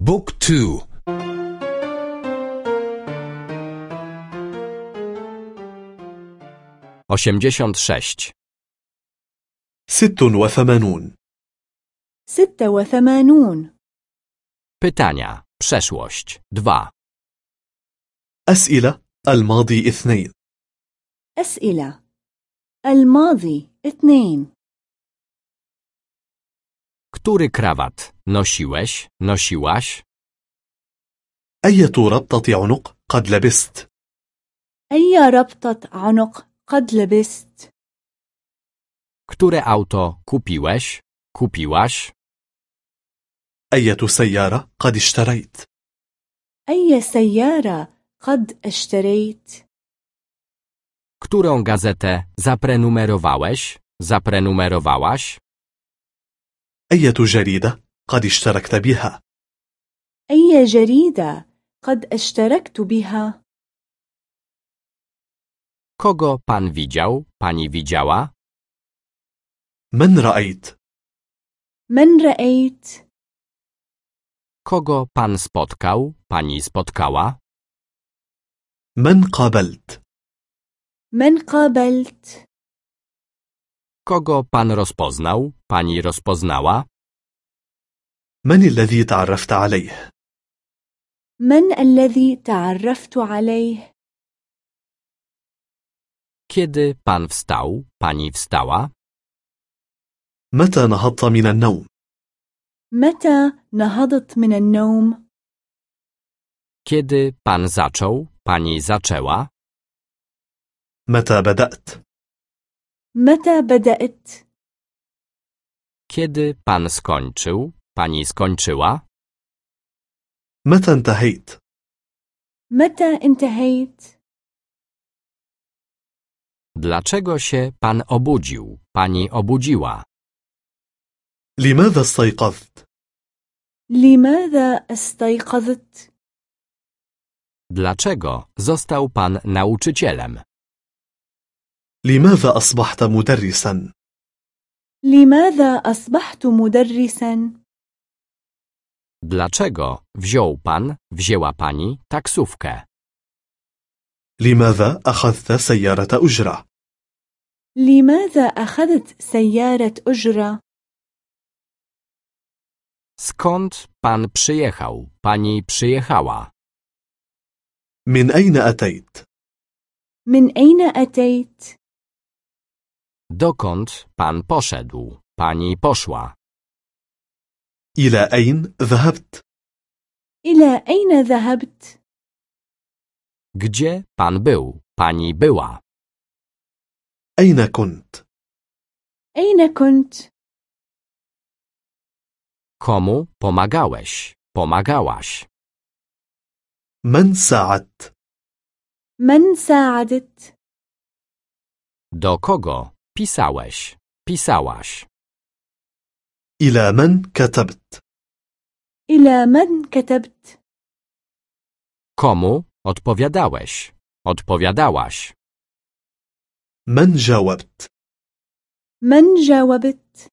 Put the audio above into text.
Book 2 86. ست وثمانون ستة وثمانون Pytania. Przeszłość. 2. أسئلة الماضي اثنين أسئلة الماضي اثنين Który krawat nosiłeś, nosiłaś? أية ربطة عنق قد لبست أي ربطة عنق قد لبست Które auto kupiłeś, kupiłaś? أية سيارة قد اشتريت أي سيارة قد اشتريت Którą gazetę zaprenumerowałeś, zaprenumerowałaś? أية جريدة قد اشتركت بها؟ أي جريدة قد اشتركت بها؟ Kogo pan widział, pani widziała? من رأيت؟ من رأيت؟ Kogo pan spotkał, pani spotkała? من قابلت؟ من قابلت؟ Kogo pan rozpoznał, pani rozpoznała? من الذي تعرفت عليه من الذي تعرفت عليه Kiedy pan wstał, pani wstała? متى نهضت من النوم متى نهضت من النوم Kiedy pan zaczął, pani zaczęła? متى بدأت متى بدأت Kiedy pan skończył, pani skończyła? متى انتهيت متى انتهيت Dlaczego się pan obudził, pani obudziła? لماذا استيقظت لماذا استيقظت Dlaczego został pan nauczycielem? لماذا أصبحت مدرسا؟ لماذا أصبحت مدرسا؟ Dlaczego wziął pan, wzięła pani taksówkę? لماذا أخذت سيارة أجرة؟ لماذا أخذت سيارة أجرة؟ Skąd pan przyjechał, pani przyjechała? من أين أتيت؟ من أين أتيت؟ Dokąd pan poszedł, pani poszła? إلى أين ذهبت إلى أين ذهبت Gdzie pan był, pani była? أين كنت أين كنت Komu pomagałeś, pomagałaś? من ساعدت من ساعدت Do kogo pisałeś, pisałaś? إلى من كتبت إلى من كتبت Komu odpowiadałeś, odpowiadałaś? من جاوبت من جاوبت